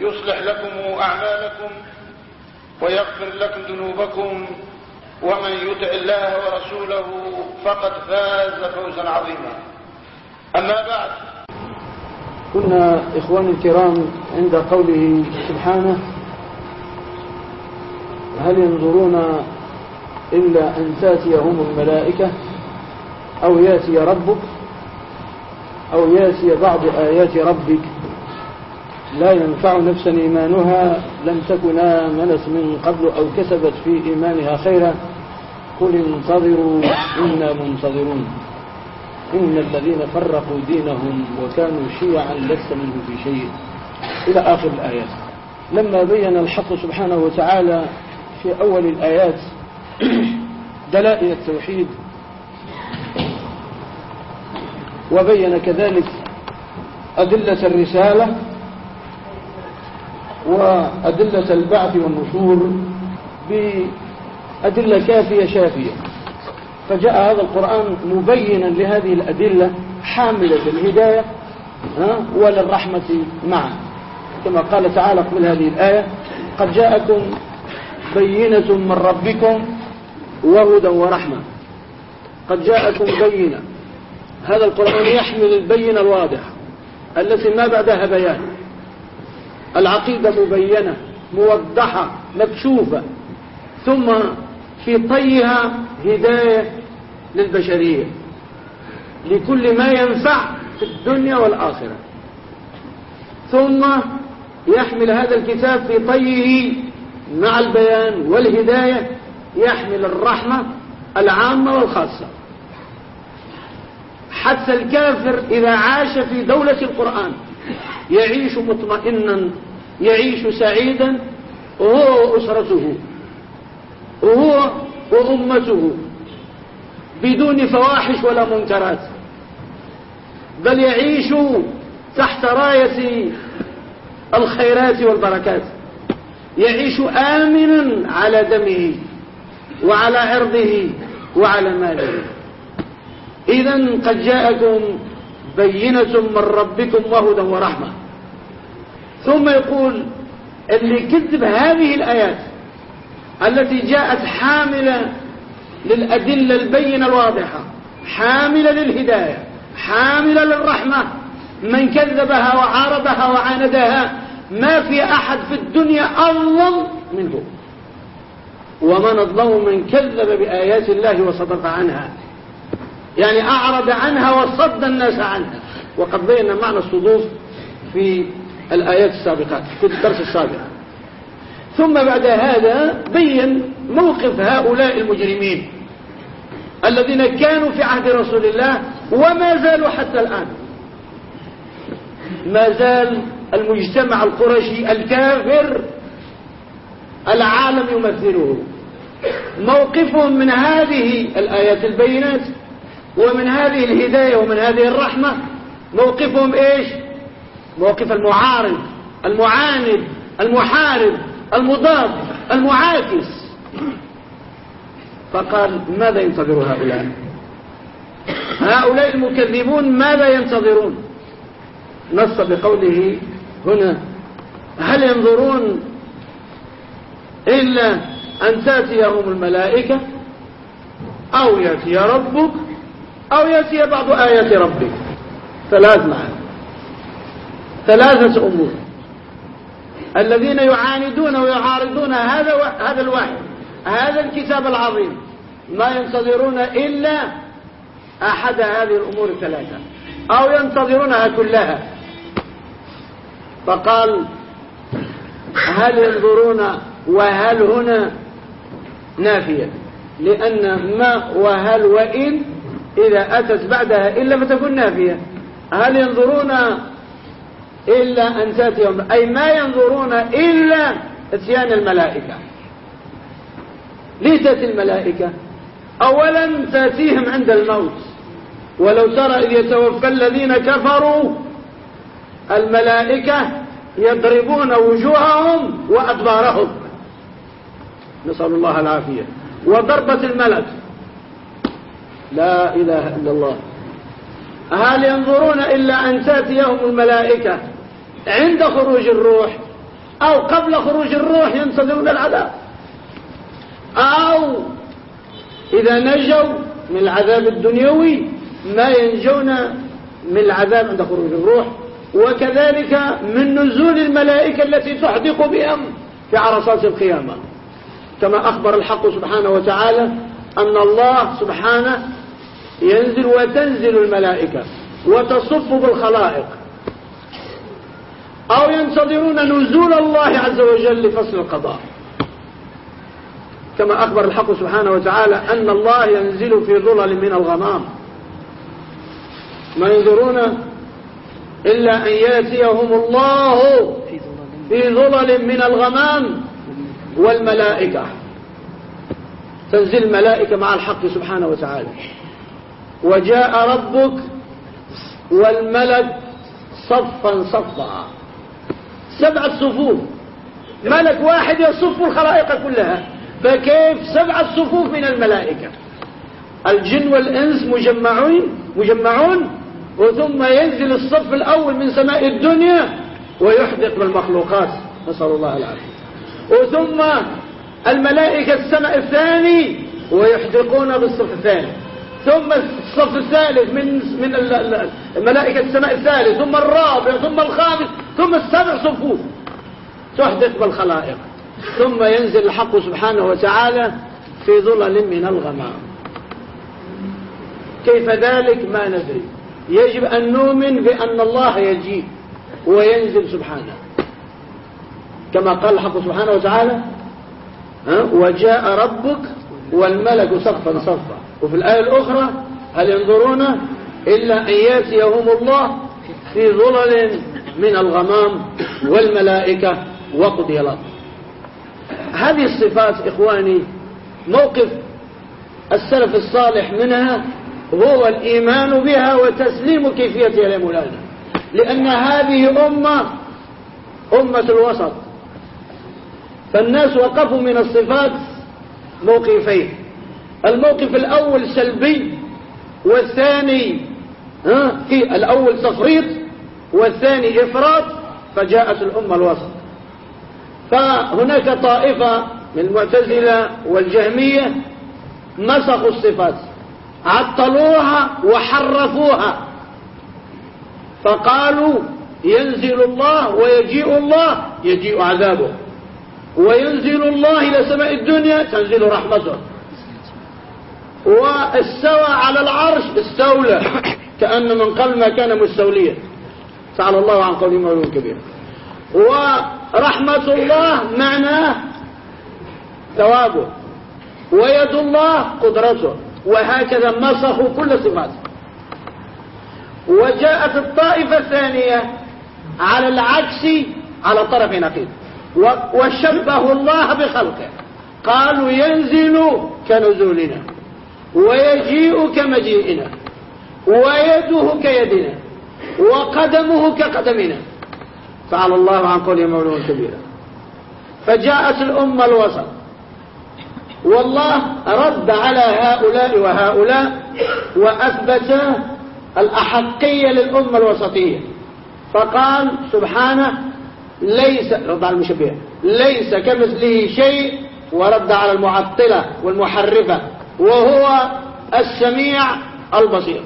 يصلح لكم أعمالكم ويغفر لكم ذنوبكم ومن يطع الله ورسوله فقد فاز فوزا عظيما. أما بعد. كنا إخواني الكرام عند قوله سبحانه هل ينظرون إلا أن تأتيهم الملائكة أو يأتي ربك أو يأتي بعض آيات ربك لا ينفع نفسا إيمانها لم تكن آمنت من قبل أو كسبت في إيمانها خيرا. قل انتظروا إنا منتظرون. إن الذين فرقوا دينهم وكانوا شيعا لست منه في شيء. إلى آخر الآيات. لما بين الحق سبحانه وتعالى في أول الآيات دلائل التوحيد وبين كذلك أدلة الرسالة وأدلة البعث والنشور بأدلة كافية شافية. فجاء هذا القرآن مبينا لهذه الأدلة حاملة الهداية وللرحمة معا. كما قال تعالى قبل هذه الآية قد جاءكم بينة من ربكم وهدى ورحمة. قد جاءكم بينة. هذا القرآن يحمل البينة الواضحة التي ما بعدها بيان. العقيدة مبينة موضحة مكشوفة. ثم في طيها هداية للبشرية. لكل ما ينفع في الدنيا والآخرة. ثم يحمل هذا الكتاب في طيه مع البيان والهداية يحمل الرحمة العامة والخاصة. حتى الكافر إذا عاش في دولة القرآن. يعيش مطمئنا يعيش سعيدا وهو وأسرته وهو وأمته بدون فواحش ولا منكرات بل يعيش تحت راية الخيرات والبركات يعيش آمنا على دمه وعلى عرضه وعلى ماله. إذا قد جاءكم بينة من ربكم وهدى ورحمة. ثم يقول اللي كذب هذه الآيات التي جاءت حاملة للأدلة البينة الواضحة حاملة للهداية حاملة للرحمة من كذبها وعارضها وعاندها ما في أحد في الدنيا أظلم منه. ومن أظلم من كذب بآيات الله وصدق عنها. يعني أعرض عنها وصد الناس عنها. وقد بينا معنى الصدوف في الآيات السابقات في الدرس السابق. ثم بعد هذا بين موقف هؤلاء المجرمين الذين كانوا في عهد رسول الله وما زالوا حتى الآن. ما زال المجتمع القرشي الكافر العالم يمثله. موقفهم من هذه الآيات البينات ومن هذه الهداية ومن هذه الرحمة موقفهم إيش؟ موقف المعارض المعاند المحارب المضاد المعاكس. فقال ماذا ينتظر هؤلاء؟ هؤلاء المكذبون ماذا ينتظرون؟ نص بقوله هنا هل ينظرون إلا أن تأتيهم الملائكة أو يأتي ربك أو يأتي بعض آيات ربك ثلاث معاني ثلاثة أمور. الذين يعاندون ويعارضون هذا هذا الوحي هذا الكتاب العظيم. ما ينتظرون إلا أحد هذه الأمور الثلاثة. أو ينتظرونها كلها. فقال هل ينظرون وهل هنا نافية؟ لأن ما وهل وإن إذا أتت بعدها إلا فتكون نافية. هل ينظرون إلا أن تأتيهم أي ما ينظرون إلا إتيان الملائكة. ليه تأتي الملائكة؟ أولا تأتيهم عند الموت. ولو ترى إذ يتوفى الذين كفروا الملائكة يضربون وجوههم وأدبارهم. نسأل الله العافية. وضربة الملك. لا إله إلا الله. هل ينظرون إلا أن تأتيهم الملائكة عند خروج الروح أو قبل خروج الروح ينتظرون العذاب؟ أو إذا نجوا من العذاب الدنيوي ما ينجون من العذاب عند خروج الروح؟ وكذلك من نزول الملائكة التي تحدق بهم في عرصات القيامة. كما أخبر الحق سبحانه وتعالى أن الله سبحانه ينزل وتنزل الملائكة وتصف بالخلائق. أو ينتظرون نزول الله عز وجل لفصل القضاء. كما أخبر الحق سبحانه وتعالى أن الله ينزل في ظلل من الغمام. ما ينظرون إلا أن يأتيهم الله في ظلل من الغمام والملائكة. تنزل الملائكة مع الحق سبحانه وتعالى. وجاء ربك والملك صفا صفا. سبعة صفوف. ملك واحد يصف الخلائق كلها. فكيف سبعة صفوف من الملائكة؟ الجن والإنس مجمعون مجمعون وثم ينزل الصف الأول من سماء الدنيا ويحدق بالمخلوقات. نسأل الله العافية. وثم الملائكة السماء الثاني ويحدقون بالصف الثاني. ثم الصف الثالث من من الملائكة السماء الثالث ثم الرابع ثم الخامس ثم السبع صفوف. تحدث بالخلائق. ثم ينزل الحق سبحانه وتعالى في ظلل من الغمام. كيف ذلك؟ ما ندري. يجب أن نؤمن بأن الله يجيء وينزل سبحانه. كما قال الحق سبحانه وتعالى وجاء ربك والملك صفا صفا. وفي الآية الأخرى هل ينظرون إلا أن يأتيهم الله في ظلل من الغمام والملائكة وقضي الأمر هذه الصفات إخواني موقف السلف الصالح منها هو الإيمان بها وتسليم كيفيتها لمولانا. لأن هذه أمة أمة الوسط. فالناس وقفوا من الصفات موقفين. الموقف الأول سلبي والثاني في الأول تفريط والثاني إفراط فجاءت الأمة الوسط. فهناك طائفة من المعتزلة والجهمية مسخوا الصفات عطلوها وحرفوها. فقالوا ينزل الله ويجيء الله يجيء عذابه. وينزل الله إلى سماء الدنيا تنزل رحمته. واستوى على العرش استولى كأن من قبل ما كان مستوليا. تعالى الله عن قول مولود كبير ورحمة الله معناه ثوابه. ويد الله قدرته. وهكذا مسخوا كل صفاته. وجاءت الطائفة الثانية على العكس على طرف نقيض. وشبهوا الله بخلقه. قالوا ينزل كنزولنا ويجيء كمجيئنا ويده كيدنا وقدمه كقدمنا. تعالى الله عن قول مولوه كبيرا. فجاءت الأمة الوسط. والله رد على هؤلاء وهؤلاء وأثبت الأحقية للأمة الوسطية. فقال سبحانه ليس رد على المشبهة ليس كمثله شيء ورد على المعطلة والمحرفة وهو السميع البصير.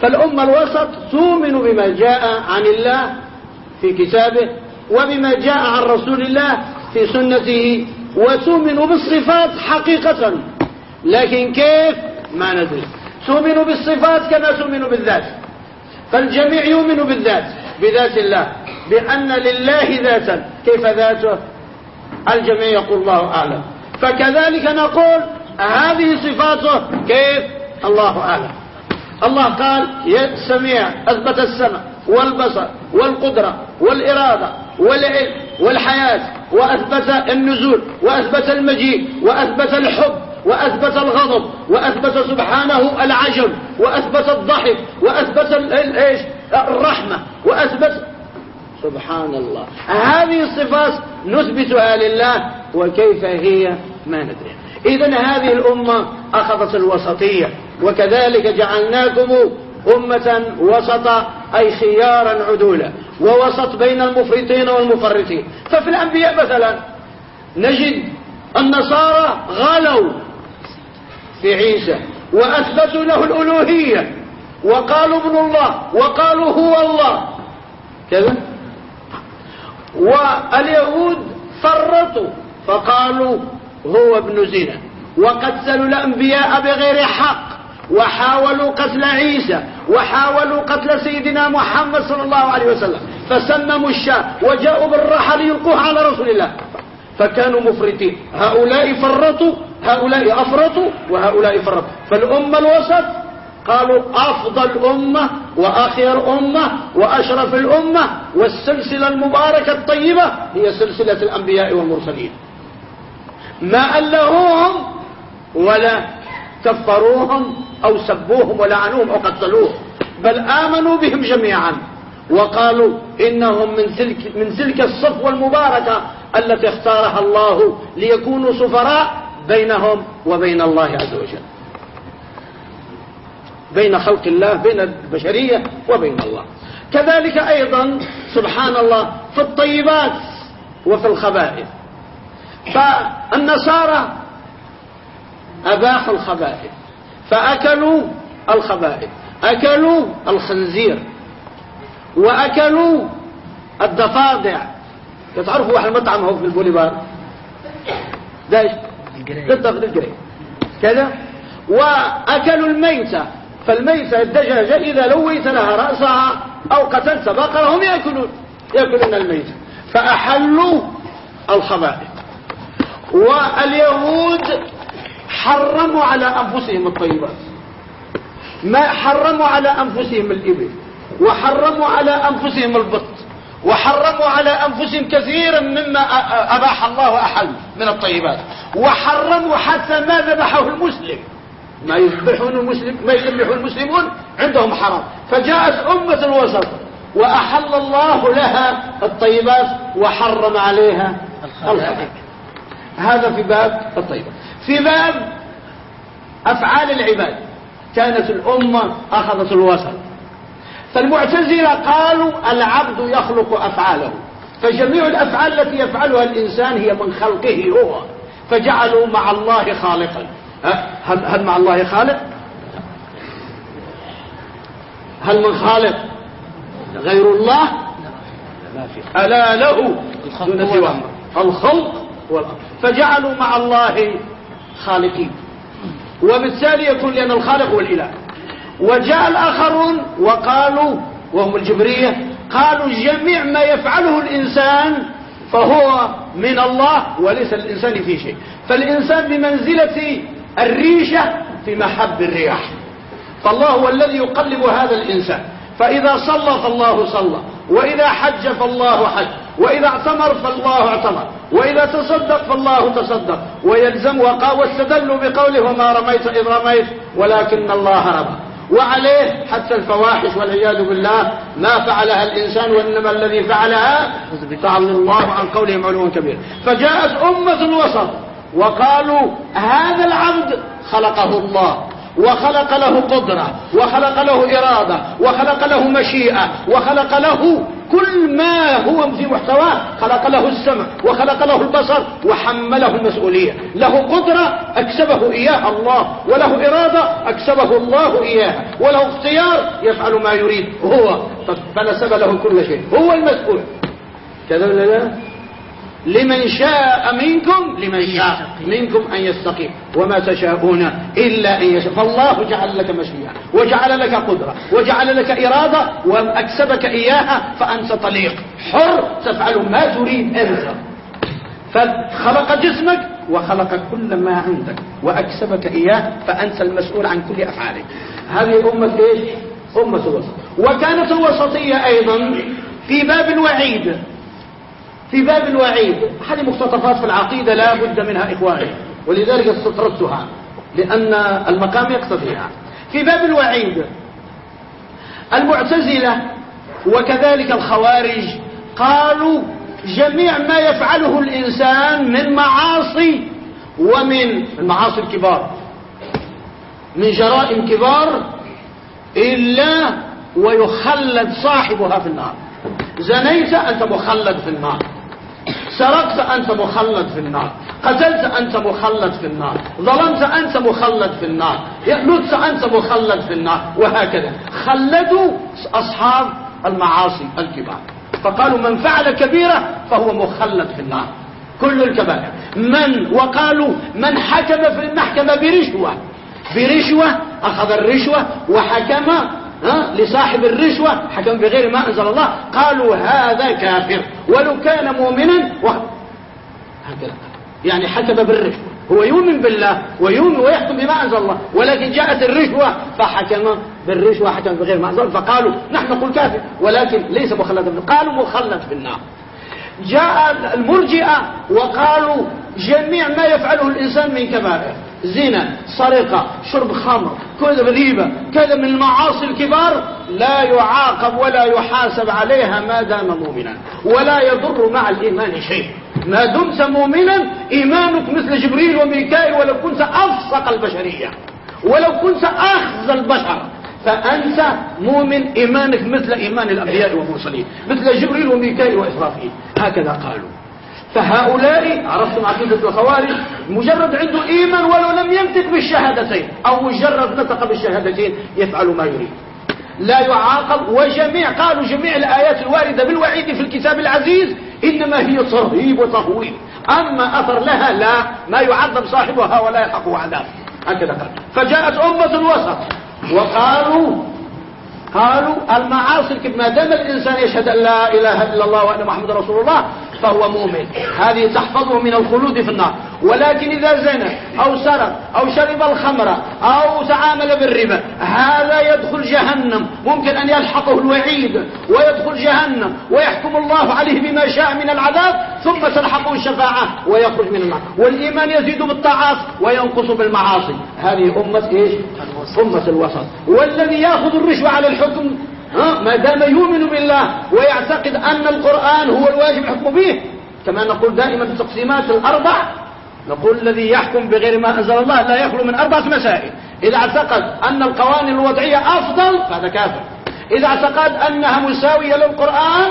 فالأمة الوسط تؤمن بما جاء عن الله في كتابه وبما جاء عن رسول الله في سنته وتؤمن بالصفات حقيقة. لكن كيف؟ ما ندري. تؤمن بالصفات كما تؤمن بالذات. فالجميع يؤمن بالذات بذات الله. بأن لله ذاتا. كيف ذاته؟ الجميع يقول الله أعلم. فكذلك نقول هذه صفاته كيف؟ الله أعلم. الله قال سميع أثبت السمع والبصر والقدرة والإرادة والعلم والحياة وأثبت النزول وأثبت المجيء وأثبت الحب وأثبت الغضب وأثبت سبحانه العجب وأثبت الضحك وأثبت الرحمة وأثبت سبحان الله. هذه الصفات نثبتها لله وكيف هي؟ ما ندري. إذا هذه الأمة أخذت الوسطية وكذلك جعلناكم أمة وسطا أي خيارا عدولا ووسط بين المفرطين والمفرطين. ففي الأنبياء مثلا نجد النصارى غلوا في عيسى وأثبتوا له الألوهية وقالوا ابن الله وقالوا هو الله. كذا؟ واليهود فرطوا فقالوا هو ابن زنا وقتلوا الأنبياء بغير حق وحاولوا قتل عيسى وحاولوا قتل سيدنا محمد صلى الله عليه وسلم فسمموا الشام وجاءوا بالرحل يلقوها على رسول الله. فكانوا مفرطين هؤلاء فرطوا هؤلاء أفرطوا وهؤلاء فرطوا. فالأمة الوسط قالوا أفضل أمة وأخير أمة وأشرف الأمة والسلسلة المباركة الطيبة هي سلسلة الأنبياء والمرسلين. ما ألهوهم ولا كفروهم أو سبوهم ولعنوهم أو قتلوهم بل آمنوا بهم جميعا وقالوا إنهم من تلك, من تلك الصفوة المباركة التي اختارها الله ليكونوا سفراء بينهم وبين الله عز وجل. بين خلق الله بين البشرية وبين الله. كذلك أيضا سبحان الله في الطيبات وفي الخبائث. فالنصارى أباحوا الخبائث فأكلوا الخبائث أكلوا الخنزير وأكلوا الضفادع. تعرفوا واحد مطعم هو في البوليفار؟ دايش بالضبط القري كذا؟ وأكلوا الميتة. فالميتة الدجاجة إذا لويت لها رأسها أو قتلت بقرة هم يأكلون يأكلون الميتة فأحلوا الخبائث. واليهود حرموا على أنفسهم الطيبات. ما حرموا على أنفسهم الإبل وحرموا على أنفسهم البط وحرموا على أنفسهم كثيرا مما أباح الله أحل من الطيبات. وحرموا حتى ما ذبحه المسلم. ما يذبحون المسلم ما يذبحه المسلمون عندهم حرام. فجاءت أمة الوسط وأحل الله لها الطيبات وحرم عليها الخبائث هذا في باب الطيبة. في باب أفعال العباد. كانت الأمة أخذت الوسط. فالمعتزلة قالوا العبد يخلق أفعاله. فجميع الأفعال التي يفعلها الإنسان هي من خلقه هو. فجعلوا مع الله خالقا. هل, هل مع الله خالق؟ هل من خالق غير الله؟ ألا له. الخلق والأمر فجعلوا مع الله خالقين. وبالتالي يكون لأن الخالق هو الإله. وجاء الآخرون وقالوا وهم الجبرية قالوا جميع ما يفعله الإنسان فهو من الله وليس الإنسان في شيء. فالإنسان بمنزلة الريشة في محب الرياح. فالله هو الذي يقلب هذا الإنسان. فإذا صلى فالله صلى وإذا حج فالله حج وإذا اعتمر فالله اعتمر وإذا تصدق فالله تصدق ويلزم واستدلوا بقوله وما رميت إذ رميت ولكن الله رمى. وعليه حتى الفواحش والعياذ بالله ما فعلها الإنسان وإنما الذي فعلها. تعالى الله عن قولهم علو كبير. فجاءت أمة وسط. وقالوا هذا العبد خلقه الله وخلق له قدرة وخلق له إرادة وخلق له مشيئة وخلق له كل ما هو في محتواه خلق له السمع وخلق له البصر وحمله المسؤولية. له قدرة أكسبه إياها الله وله إرادة أكسبه الله إياها وله اختيار يفعل ما يريد هو. فنسب له كل شيء هو المسؤول. كذا ولا لا؟ لمن شاء منكم لمن شاء منكم أن يستقيم. وما تشاءون إلا أن يشاء. فالله جعل لك مشيئة وجعل لك قدرة وجعل لك إرادة وأكسبك إياها فأنت طليق. حر تفعل ما تريد أنت فخلق جسمك وخلق كل ما عندك وأكسبك إياه فأنت المسؤول عن كل أفعالك. هذه أمة إيش؟ أمة الوسط. وكانت الوسطية أيضا في باب الوعيد. في باب الوعيد هذه مقتطفات في العقيدة لا بد منها إخواني ولذلك استطردتها لأن المقام يقتضيها. في باب الوعيد المعتزلة وكذلك الخوارج قالوا جميع ما يفعله الإنسان من معاصي ومن المعاصي الكبار. من جرائم كبار إلا ويخلد صاحبها في النار. زنيت أنت مخلد في النار. سرقت أنت مخلد في النار. قتلت أنت مخلد في النار. ظلمت أنت مخلد في النار. لطت أنت مخلد في النار. وهكذا. خلدوا أصحاب المعاصي الكبار. فقالوا من فعل كبيرة فهو مخلد في النار. كل الكبائر. من؟ وقالوا من حكم في المحكمة برشوة. برشوة أخذ الرشوة وحكم لصاحب الرشوة حكم بغير ما أنزل الله. قالوا هذا كافر. ولو كان مؤمنا. هكذا. يعني حكم بالرشوة. هو يؤمن بالله ويؤمن ويحكم بما أنزل الله. ولكن جاءت الرشوة فحكم بالرشوة حكم بغير ما أنزل فقالوا نحن نقول كافر. ولكن ليس مخلدا قالوا مخلد في النار. جاء المرجئة وقالوا جميع ما يفعله الإنسان من كبائر. زنا سرقة شرب خمر كذا غيبة كذا من المعاصي الكبار لا يعاقب ولا يحاسب عليها ما دام مؤمنا ولا يضر مع الإيمان شيء. ما دمت مؤمنا إيمانك مثل جبريل وميكائيل ولو كنت أفسق البشرية ولو كنت أخزى البشر فأنت مؤمن إيمانك مثل إيمان الأنبياء والمرسلين مثل جبريل وميكائيل وإسرافيل. هكذا قالوا. فهؤلاء عرفتم عقيدة الخوارج مجرد عنده إيمان ولو لم ينطق بالشهادتين أو مجرد نطق بالشهادتين يفعل ما يريد. لا يعاقب وجميع قالوا جميع الآيات الواردة بالوعيد في الكتاب العزيز إنما هي ترهيب وتهويل أما أثر لها لا ما يعذب صاحبها ولا يلحقه عذاب هكذا قال. فجاءت أمة الوسط وقالوا قالوا المعاصي ما دام الإنسان يشهد أن لا إله إلا الله وأن محمد رسول الله فهو مؤمن. هذه تحفظه من الخلود في النار. ولكن إذا زنى أو سرق أو شرب الخمر أو تعامل بالربا هذا يدخل جهنم. ممكن أن يلحقه الوعيد ويدخل جهنم ويحكم الله عليه بما شاء من العذاب ثم تلحقه الشفاعة ويخرج من النار. والإيمان يزيد بالطاعات وينقص بالمعاصي. هذه أمة إيش؟ أمة الوسط. والذي يأخذ الرشوة على الحكم ما دام يؤمن بالله ويعتقد أن القرآن هو الواجب الحكم به كما نقول دائما في التقسيمات الأربع نقول الذي يحكم بغير ما أنزل الله لا يخلو من أربعة مسائل. إذا اعتقد أن القوانين الوضعية أفضل فهذا كافر. إذا اعتقد أنها مساوية للقرآن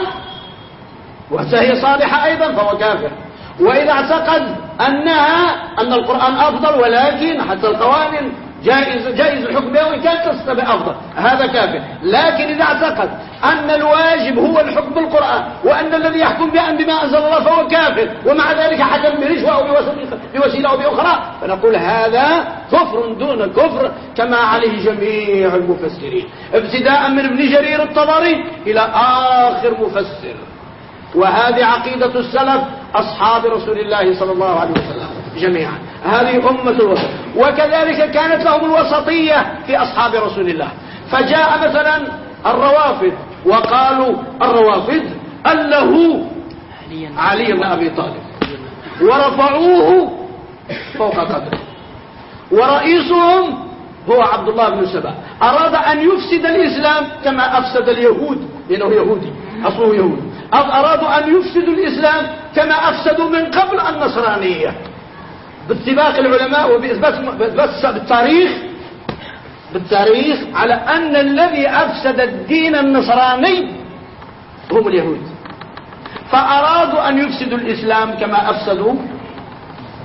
وهي صالحة أيضا فهو كافر. وإذا اعتقد أنها أن القرآن أفضل ولكن حتى القوانين جائز, جائز الحكم به وإن كان تستبع أفضل هذا كافر. لكن إذا اعتقد أن الواجب هو الحكم بالقرآن وأن الذي يحكم بأن بما أنزل الله فهو كافر ومع ذلك حكم برشوة أو بوسيلة أو بأخرى فنقول هذا كفر دون كفر كما عليه جميع المفسرين. ابتداء من ابن جرير الطبري إلى آخر مفسر. وهذه عقيدة السلف أصحاب رسول الله صلى الله عليه وسلم جميعا. هذه أمة الوسط. وكذلك كانت لهم الوسطية في أصحاب رسول الله. فجاء مثلا الروافد وقالوا الروافد أنه علي بن أبي طالب. ورفعوه فوق قدره ورئيسهم هو عبد الله بن سبأ. أراد أن يفسد الإسلام كما أفسد اليهود لأنه يهودي أصله يهودي. أرادوا أن يفسدوا الإسلام كما أفسدوا من قبل النصرانية. باتفاق العلماء وبإثبات بالتاريخ بالتاريخ على أن الذي أفسد الدين النصراني هم اليهود. فأرادوا أن يفسدوا الإسلام كما أفسدوا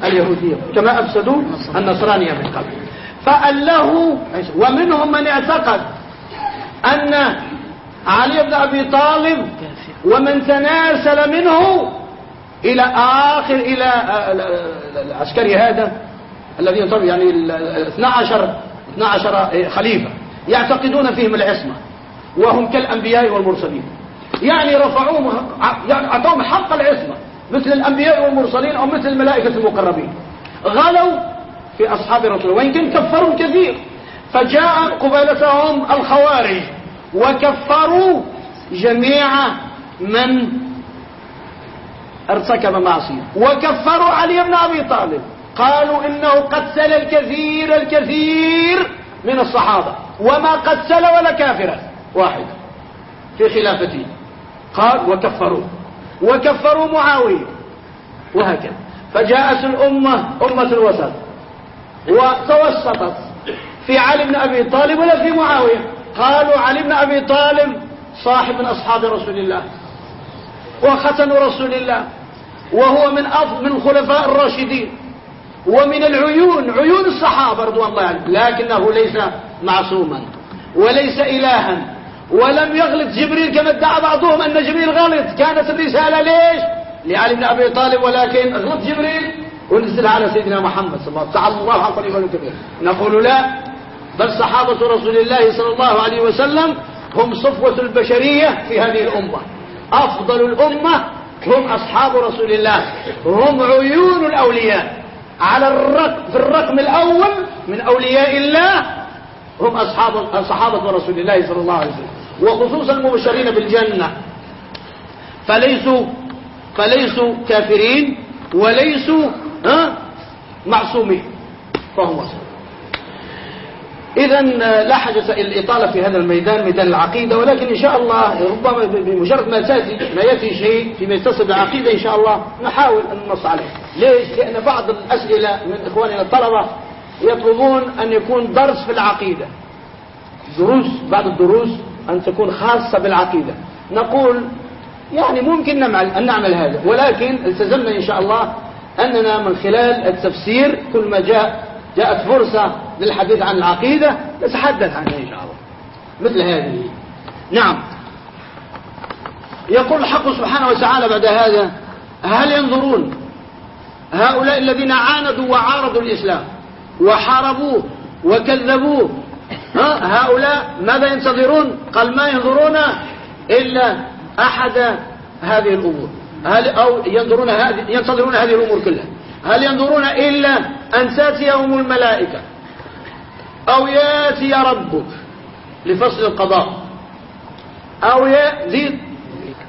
اليهودية كما أفسدوا النصرانية من قبل. فأله ومنهم من اعتقد أن علي بن أبي طالب ومن تناسل منه إلى آخر إلى العسكري هذا الذي ينطبق يعني ال 12 12 خليفة يعتقدون فيهم العصمة وهم كالأنبياء والمرسلين. يعني رفعوهم يعني أعطوهم حق العصمة مثل الأنبياء والمرسلين أو مثل الملائكة المقربين. غلوا في أصحاب الرسول وإن كان كفروا كثير. فجاء قبالتهم الخوارج وكفروا جميع من ارتكب معصية. وكفروا علي بن أبي طالب. قالوا إنه قتل الكثير الكثير من الصحابة. وما قتل ولا كافرا. واحد. في خلافته. قال وكفروا. وكفروا معاوية. وهكذا. فجاءت الأمة أمة الوسط. وتوسطت. في علي بن أبي طالب ولا في معاوية؟ قالوا علي بن أبي طالب صاحب من أصحاب رسول الله. وختن رسول الله. وهو من أفضل من الخلفاء الراشدين ومن العيون عيون الصحابة رضوان الله عنهم لكنه ليس معصوما وليس إلها. ولم يغلط جبريل كما ادعى بعضهم أن جبريل غلط. كانت الرسالة ليش؟ لعلي بن أبي طالب ولكن غلط جبريل ونزل على سيدنا محمد صلى الله عليه وسلم. الله طريق الكبير. نقول لا بل صحابة رسول الله صلى الله عليه وسلم هم صفوة البشرية في هذه الأمة. أفضل الأمة هم أصحاب رسول الله. هم عيون الأولياء. على الرقم في الرقم الأول من أولياء الله هم أصحاب صحابة رسول الله صلى الله عليه وسلم وخصوصا المبشرين بالجنة. فليسوا فليسوا كافرين وليسوا معصومين. فهم معصومين إذا لا حاجة الإطالة في هذا الميدان ميدان العقيدة ولكن إن شاء الله ربما بمجرد ما تأتي ما يأتي شيء فيما يتصل بالعقيدة إن شاء الله نحاول أن ننص عليه. ليش؟ لأن بعض الأسئلة من إخواننا الطلبة يطلبون أن يكون درس في العقيدة. دروس بعض الدروس أن تكون خاصة بالعقيدة. نقول يعني ممكن أن نعمل هذا ولكن التزمنا إن شاء الله أننا من خلال التفسير كل ما جاء جاءت فرصة للحديث عن العقيدة نتحدث عنها إن شاء الله. مثل هذه. نعم. يقول الحق سبحانه وتعالى بعد هذا هل ينظرون هؤلاء الذين عاندوا وعارضوا الإسلام وحاربوه وكذبوه ها؟ هؤلاء ماذا ينتظرون؟ قال ما ينظرون إلا أحد هذه الأمور. هل أو ينظرون هذه ينتظرون هذه الأمور كلها. هل ينظرون إلا أن تأتيهم الملائكة أو يأتي ربك لفصل القضاء أو يأتي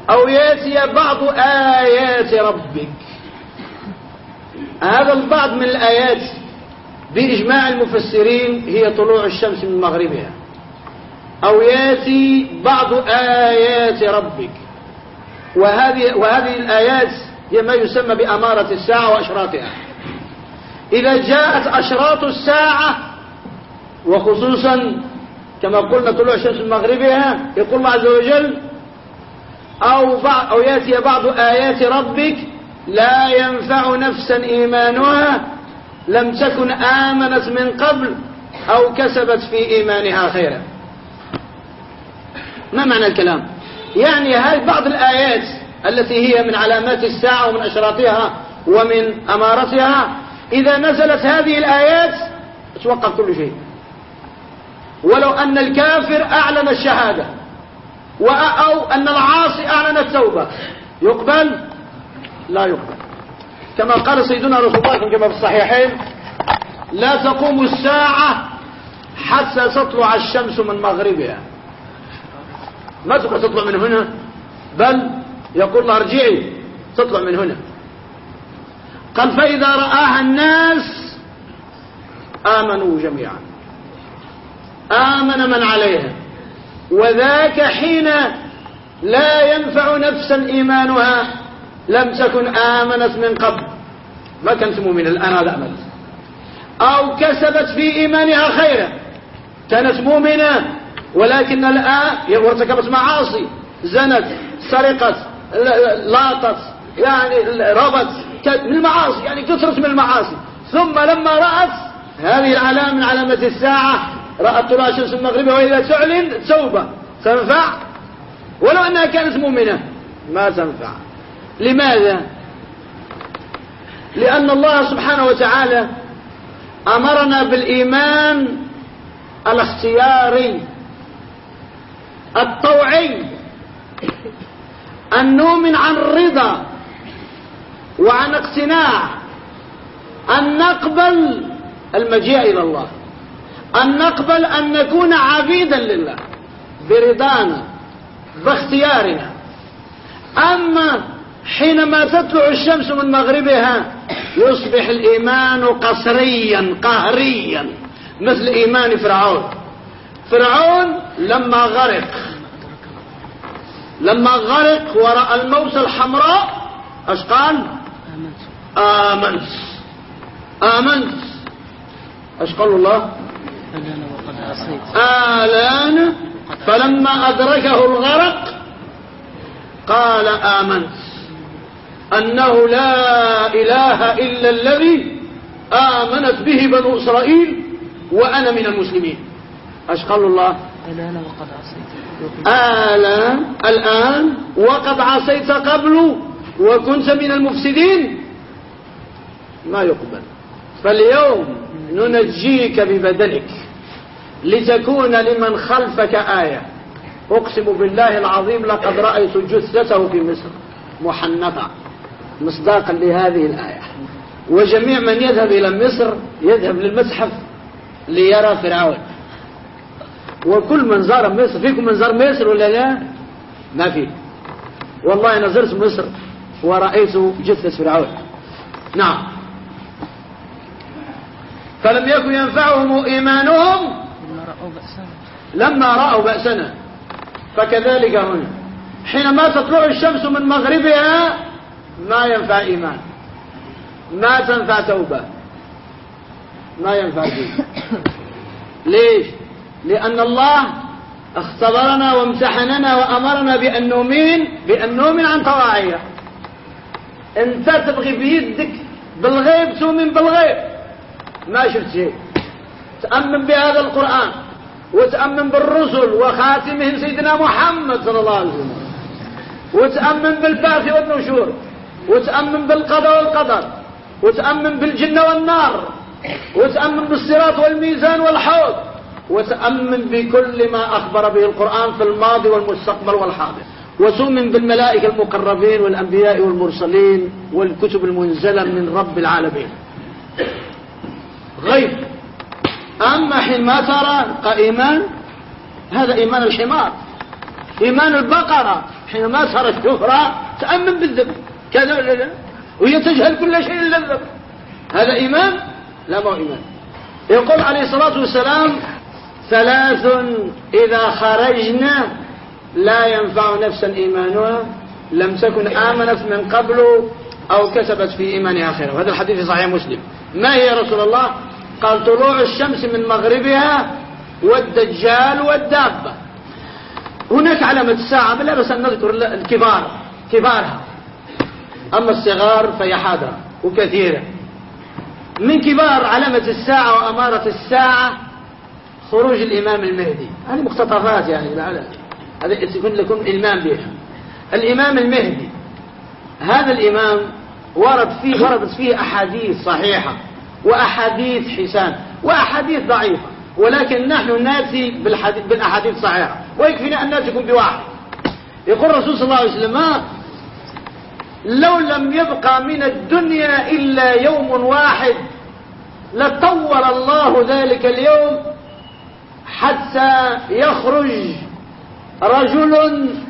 أو يأتي بعض آيات ربك. هذا البعض من الآيات بإجماع المفسرين هي طلوع الشمس من مغربها. أو يأتي بعض آيات ربك. وهذه, وهذه الآيات هي ما يسمى بأمارة الساعة وأشراطها. إذا جاءت أشراط الساعة وخصوصا كما قلنا طلوع الشمس من مغربها يقول الله عز وجل أو, أو يأتي بعض آيات ربك لا ينفع نفسا إيمانها لم تكن آمنت من قبل أو كسبت في إيمانها خيرا. ما معنى الكلام؟ يعني هذه بعض الآيات التي هي من علامات الساعة ومن أشراطها ومن أمارتها. إذا نزلت هذه الآيات توقف كل شيء. ولو أن الكافر أعلن الشهادة أو أن العاصي أعلن التوبة. يقبل؟ لا يقبل. كما قال سيدنا رسول الله كما في الصحيحين لا تقوم الساعة حتى تطلع الشمس من مغربها. ما تقول تطلع من هنا؟ بل يقول الله ارجعي تطلع من هنا. قال فإذا رآها الناس آمنوا جميعا. آمن من عليها. وذاك حين لا ينفع نفسا إيمانها لم تكن آمنت من قبل. ما كانت مؤمنة الآن هذا أمل. أو كسبت في إيمانها خيرا. كانت مؤمنة ولكن الآن وارتكبت معاصي زنت سرقت لاطت يعني ربت من المعاصي يعني كثرت من المعاصي. ثم لما رأت هذه العلامة من علامة الساعة رأت طلوع شمس المغرب وإذا تعلن توبة تنفع؟ ولو أنها كانت مؤمنة ما تنفع. لماذا؟ لأن الله سبحانه وتعالى أمرنا بالإيمان الاختياري الطوعي. أن نؤمن عن رضا وعن اقتناع أن نقبل المجيء إلى الله أن نقبل أن نكون عبيدا لله برضانا باختيارنا. أما حينما تطلع الشمس من مغربها يصبح الإيمان قصريا قهريا مثل إيمان فرعون. فرعون لما غرق لما غرق ورأى الموت الحمراء إيش قال؟ آمنت. آمنت. إيش قال الله؟ آلان. فلما أدركه الغرق قال آمنت. أنه لا إله إلا الذي آمنت به بنو إسرائيل وأنا من المسلمين. إيش قال الله؟ الآن وقد عصيت. آلآن الآن وقد عصيت قبل وكنت من المفسدين. ما يقبل. فاليوم ننجيك ببدنك لتكون لمن خلفك آية. أقسم بالله العظيم لقد رأيت جثته في مصر محنطة. مصداقا لهذه الآية. وجميع من يذهب إلى مصر يذهب للمتحف ليرى فرعون. وكل من زار مصر فيكم من زار مصر ولا لا؟ ما في. والله أنا زرت مصر ورأيت جثة فرعون. نعم. فلم يكن ينفعهم إيمانهم لما رأوا بأسنا. فكذلك هنا. حينما تطلع الشمس من مغربها ما ينفع إيمان. ما تنفع توبة. ما ينفع دين. ليش؟ لأن الله اختبرنا وامتحننا وأمرنا بأن نؤمن بأن نؤمن عن طواعية انت تبغي بيدك بالغيب تؤمن بالغيب. ما شفت شيء. تأمن بهذا القرآن وتأمن بالرسل وخاتمهم سيدنا محمد صلى الله عليه وسلم. وتأمن بالبعث والنشور. وتأمن بالقضاء والقدر. وتأمن بالجنة والنار. وتأمن بالصراط والميزان والحوض. وتأمن بكل ما أخبر به القرآن في الماضي والمستقبل والحاضر. وتؤمن بالملائكة المقربين والأنبياء والمرسلين والكتب المنزلة من رب العالمين. غيب. أما حين ما ترى إيمان هذا إيمان الحمار. إيمان البقرة حينما ترى الشفرة تأمن بالذبح كذا ولا لا؟ وهي تجهل كل شيء إلا الذبح هذا إيمان؟ لا ما هو إيمان. يقول عليه الصلاة والسلام ثلاث إذا خرجنا لا ينفع نفسا إيمانها لم تكن آمنت من قبل أو كسبت في إيمانها خيرا وهذا الحديث صحيح مسلم. ما هي يا رسول الله؟ قال طلوع الشمس من مغربها والدجال والدابة. هناك علامة الساعة بلا بس أن نذكر الكبار كبارها. أما الصغار فهي حاضرة وكثيرة. من كبار علامة الساعة وأمارة الساعة خروج الإمام المهدي. هذه مقتطفات يعني هذا يكون لكم إلمام بها. الإمام المهدي هذا الإمام ورد فيه وردت فيه أحاديث صحيحة وأحاديث حسان وأحاديث ضعيفة ولكن نحن نأتي بالأحاديث الصحيحة. ويكفينا أن ناتيكم بواحد. يقول الرسول صلى الله عليه وسلم لو لم يبقى من الدنيا إلا يوم واحد لطول الله ذلك اليوم حتى يخرج رجل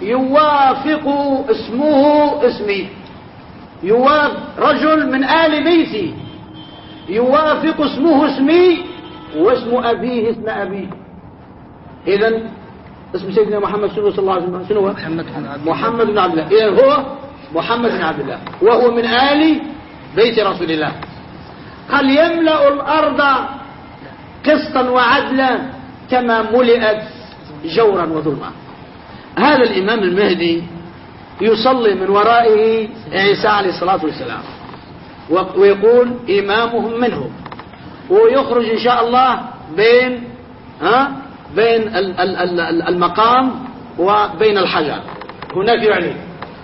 يوافق اسمه اسمي. يوافق رجل من آل بيتي. يوافق اسمه اسمي واسم أبيه اسم أبيه. إذا اسم سيدنا محمد صلى الله عليه وسلم. شنو هو؟ محمد بن عبد محمد بن عبد الله. إذا هو محمد بن عبد الله. وهو من آل بيت رسول الله. قال يملأ الأرض قسطا وعدلا؟ كما ملئت جورا وظلما. هذا الإمام المهدي يصلي من ورائه عيسى عليه الصلاة والسلام. ويقول إمامهم منهم. ويخرج إن شاء الله بين ها بين المقام وبين الحجر. هناك يعني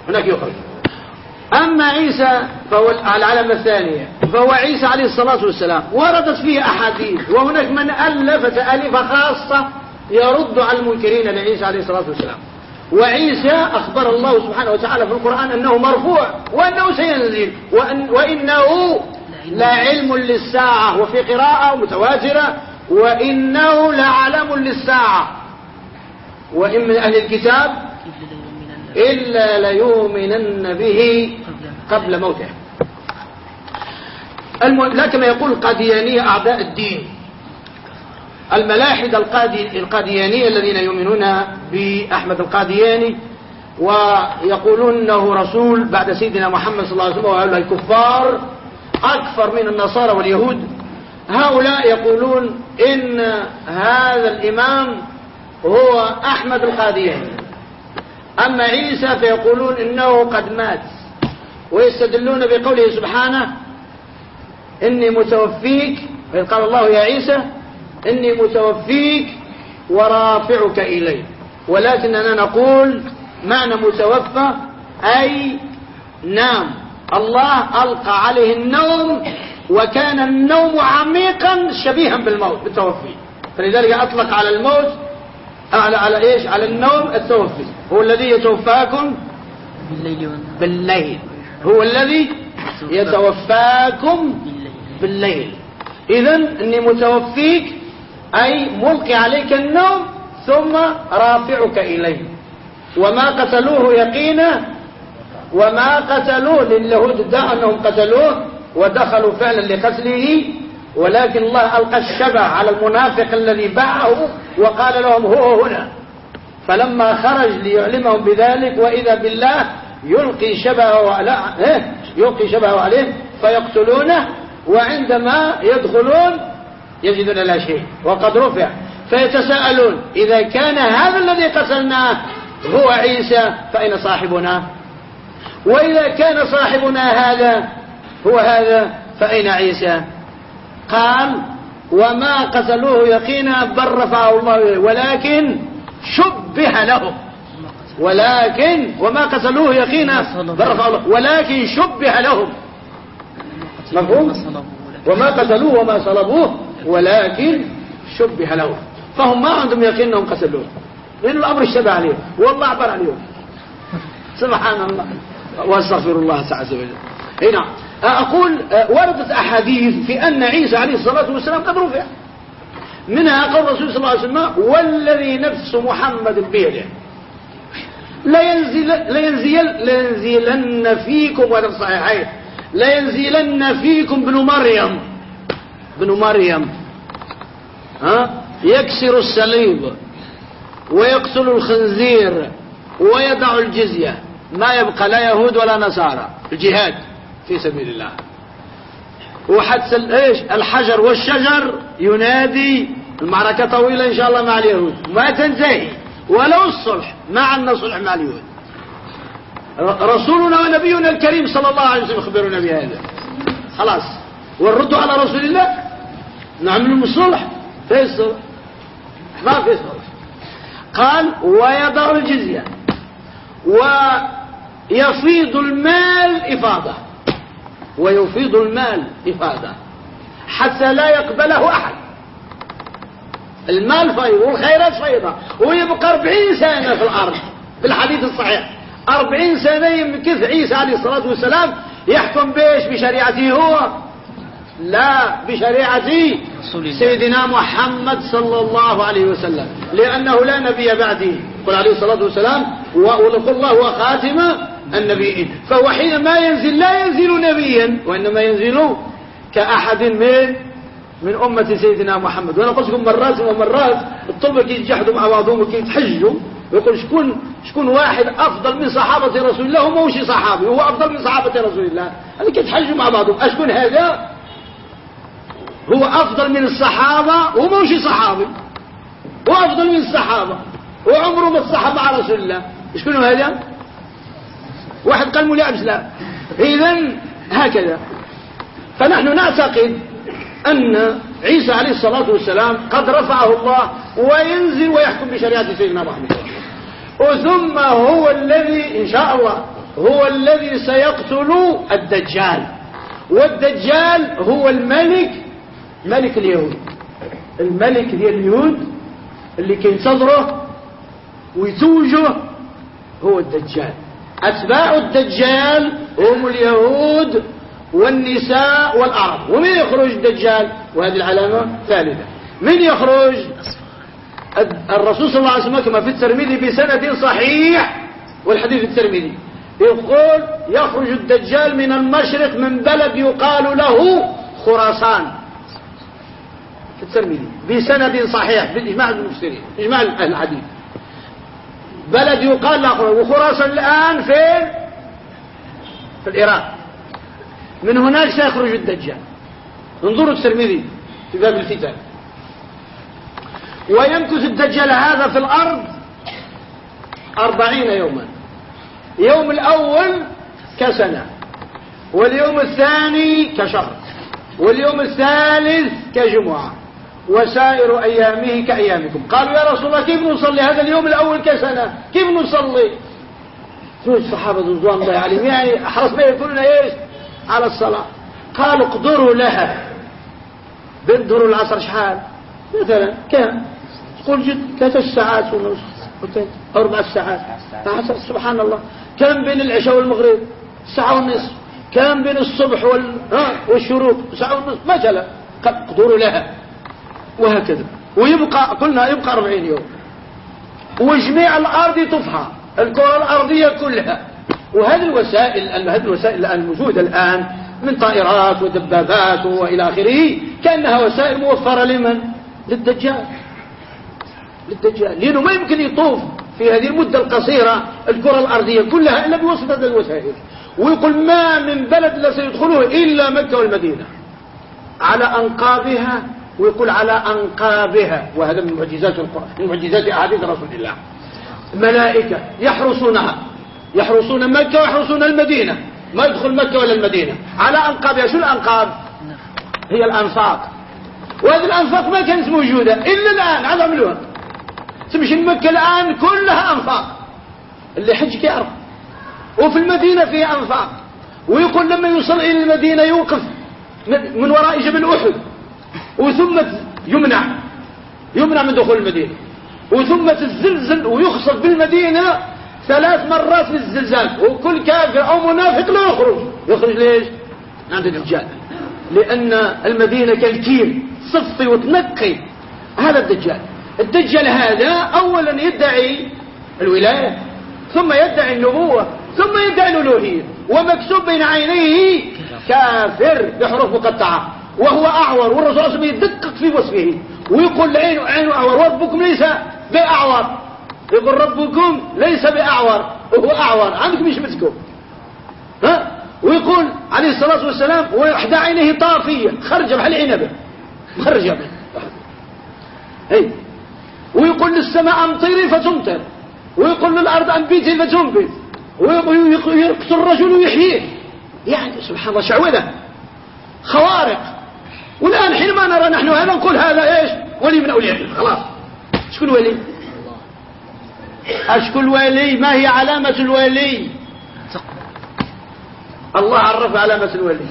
هناك يخرج. أما عيسى فهو العلامة الثانية فهو عيسى عليه الصلاة والسلام. وردت فيه أحاديث وهناك من ألف تأليف خاصة يرد على المنكرين لعيسى عليه الصلاة والسلام. وعيسى أخبر الله سبحانه وتعالى في القرآن أنه مرفوع وأنه سينزل وأن وإنه لا علم. للساعة وفي قراءة متواترة وإنه لعلم للساعة. وإن من أهل الكتاب إلا ليؤمنن به قبل موته. لا كما يقول القاديانية أعداء الدين. الملاحدة القاديانية الذين يؤمنون بأحمد القادياني ويقولون أنه رسول بعد سيدنا محمد صلى الله عليه وسلم وهؤلاء الكفار أكثر من النصارى واليهود. هؤلاء يقولون إن هذا الإمام هو أحمد القادياني. أما عيسى فيقولون إنه قد مات ويستدلون بقوله سبحانه إني متوفيك قال الله يا عيسى إني متوفيك ورافعك إلي. ولكننا نقول معنى متوفى أي نام. الله ألقى عليه النوم وكان النوم عميقا شبيها بالموت بالتوفي. فلذلك أطلق على الموت على على إيش؟ على النوم التوفي هو الذي يتوفاكم بالليل بالليل. هو الذي يتوفاكم بالليل. اذا إني متوفيك أي ملقي عليك النوم ثم رافعك إليه. وما قتلوه يقينا وما قتلوه لليهود ادعوا أنهم قتلوه ودخلوا فعلا لقتله. ولكن الله ألقى الشبع على المنافق الذي باعه وقال لهم هو هنا. فلما خرج ليعلمهم بذلك وإذا بالله يلقي شبهه على إيه؟ يلقي شبهه عليه فيقتلونه وعندما يدخلون يجدون لا شيء وقد رفع. فيتساءلون إذا كان هذا الذي قتلناه هو عيسى فأين صاحبنا؟ وإذا كان صاحبنا هذا هو هذا فأين عيسى؟ قال وما قتلوه يقينا بل رفعه الله إليه. ولكن شبه لهم ولكن وما قتلوه يقينا بل رفعه الله. ولكن شبه لهم. مفهوم؟ وما قتلوه وما صلبوه ولكن شبه لهم. فهم ما عندهم يقين إنهم قتلوه. لأن الأمر اشتبه عليهم. والله عبر عليهم. سبحان الله. وأستغفر الله تعالى وجل. هنا أقول وردت أحاديث في أن عيسى عليه الصلاة والسلام قد رفع. منها قول الرسول صلى الله عليه وسلم والذي نفس محمد بيده. لينزل لينزل لينزلن فيكم وهذا الصحيحين. لينزلن فيكم ابن مريم. ابن مريم. ها؟ يكسر السليب ويقتل الخنزير ويدع الجزية. ما يبقى لا يهود ولا نصارى. الجهاد. في سبيل الله. وحدث إيش؟ الحجر والشجر ينادي المعركة طويلة إن شاء الله مع اليهود. ما تنتهي. ولو الصلح ما عندنا صلح مع اليهود. رسولنا ونبينا الكريم صلى الله عليه وسلم يخبرنا بهذا. خلاص. والرد على رسول الله؟ نعمل الصلح. في الصلح ما في صلح قال ويضع الجزية. ويفيض المال إفاضة. ويفيض المال إفادة حتى لا يقبله أحد. المال فيض والخيرات فيضة ويبقى أربعين سنة في الأرض في الحديث الصحيح. أربعين سنة يمكث عيسى عليه الصلاة والسلام يحكم بيش بشريعته هو. لا بشريعة سيدنا محمد صلى الله عليه وسلم لأنه لا نبي بعده. قل عليه الصلاة والسلام وقل الله هو خاتم النبيين فهو حينما ينزل لا ينزل نبيا وإنما ينزل كأحد من من أمة سيدنا محمد. وأنا قلت لكم مرات ومرات الطلبة كي يتجحدوا مع بعضهم وكي يتحجوا ويقول شكون شكون واحد أفضل من صحابة رسول الله هو مش صحابي هو أفضل من صحابة رسول الله. هذا كي يتحجوا مع بعضهم. أشكون هذا؟ هو أفضل من الصحابة وهو مش صحابي. هو أفضل من الصحابة. وعمره ما الصحابة مع رسول الله. شكون هذا؟ واحد قال مولي لا إذا هكذا. فنحن نعتقد أن عيسى عليه الصلاة والسلام قد رفعه الله وينزل ويحكم بشريعة سيدنا محمد. وثم هو الذي إن شاء الله هو الذي سيقتل الدجال. والدجال هو الملك ملك اليهود. الملك ديال اليهود اللي كينتظره ويتوجه هو الدجال. أتباع الدجال هم اليهود والنساء والعرب ومن يخرج الدجال؟ وهذه العلامة ثالثة. من يخرج؟ الرسول صلى الله عليه وسلم كما في الترمذي بسند صحيح والحديث الترمذي. يقول يخرج الدجال من المشرق من بلد يقال له خراسان. في الترمذي بسند صحيح بالإجماع المفسرين إجماع الحديث. بلد يقال له وخراسان الآن فين في العراق. من هناك سيخرج الدجال. انظروا الترمذي في باب الفتن. ويمكث الدجال هذا في الأرض أربعين يوما. يوم الأول كسنة واليوم الثاني كشهر واليوم الثالث كجمعة. وسائر أيامه كأيامكم. قالوا يا رسول الله كيف نصلي؟ هذا اليوم الأول كسنة. كيف نصلي؟ شو الصحابة رضوان الله عليهم؟ يعني حرص ما يقولون إيش؟ على الصلاة. قالوا اقدروا لها. بندروا العصر شحال؟ مثلا كم؟ قل جد ثلاث ساعات ونص أربع ساعات. سبحان الله. كم بين العشاء والمغرب؟ ساعة ونصف كم بين الصبح وال... والشروق؟ ساعة ونصف مثلا قدروا لها. وهكذا. ويبقى قلنا يبقى 40 يوم. وجميع الأرض تفحى الكرة الأرضية كلها. وهذه الوسائل هذه الوسائل الموجودة الآن من طائرات ودبابات وإلى آخره. كأنها وسائل موفرة لمن؟ للدجال. للدجال. لأنه ما يمكن يطوف في هذه المدة القصيرة الكرة الأرضية كلها إلا بواسطة هذه الوسائل. ويقول ما من بلد لا سيدخله إلا مكة والمدينة. على أنقاضها ويقول على أنقابها وهذا من معجزات القرآن من معجزات أحاديث رسول الله. ملائكة يحرسونها. يحرسون مكة ويحرسون المدينة. ما يدخل مكة ولا المدينة. على أنقابها شو الأنقاب هي الأنفاق. وهذه الأنفاق ما كانت موجودة إلا الآن. عاد عملوها تمشي مكة الآن كلها أنفاق. اللي حج يعرف وفي المدينة فيها أنفاق. ويقول لما يوصل إلى المدينة يوقف من وراء جبل أحد. وثم يمنع. يمنع من دخول المدينة. وثم تزلزل ويخصف بالمدينة ثلاث مرات في الزلزال. وكل كافر أو منافق لا يخرج. يخرج ليش؟ عند الدجال. لأن المدينة كالكيل صفي وتنقي. هذا الدجال. الدجال هذا أولا يدعي الولاية ثم يدعي النبوة ثم يدعي الألوهية. ومكتوب بين عينيه كافر بحروف مقطعة. وهو أعور. والرسول صلى الله عليه وسلم يدقق في وصفه. ويقول لعينه عينه أعور. وربكم ليس بأعور. يقول ربكم ليس بأعور. وهو أعور. عندكم مش مسكم ها؟ ويقول عليه الصلاة والسلام وإحدى عينه طافية. خرج بحال عنبه خرج. اي ويقول للسماء امطري فتمطر. ويقول للأرض أنبتي فتنبت. ويقتل الرجل ويحييه يعني سبحان الله شعوذة. خوارق. والآن حينما نرى نحن هذا نقول هذا إيش؟ ولي من أولياء خلاص. شكون ولي أشكل ولي ما هي علامة الولي؟ الله عرف علامة الولي.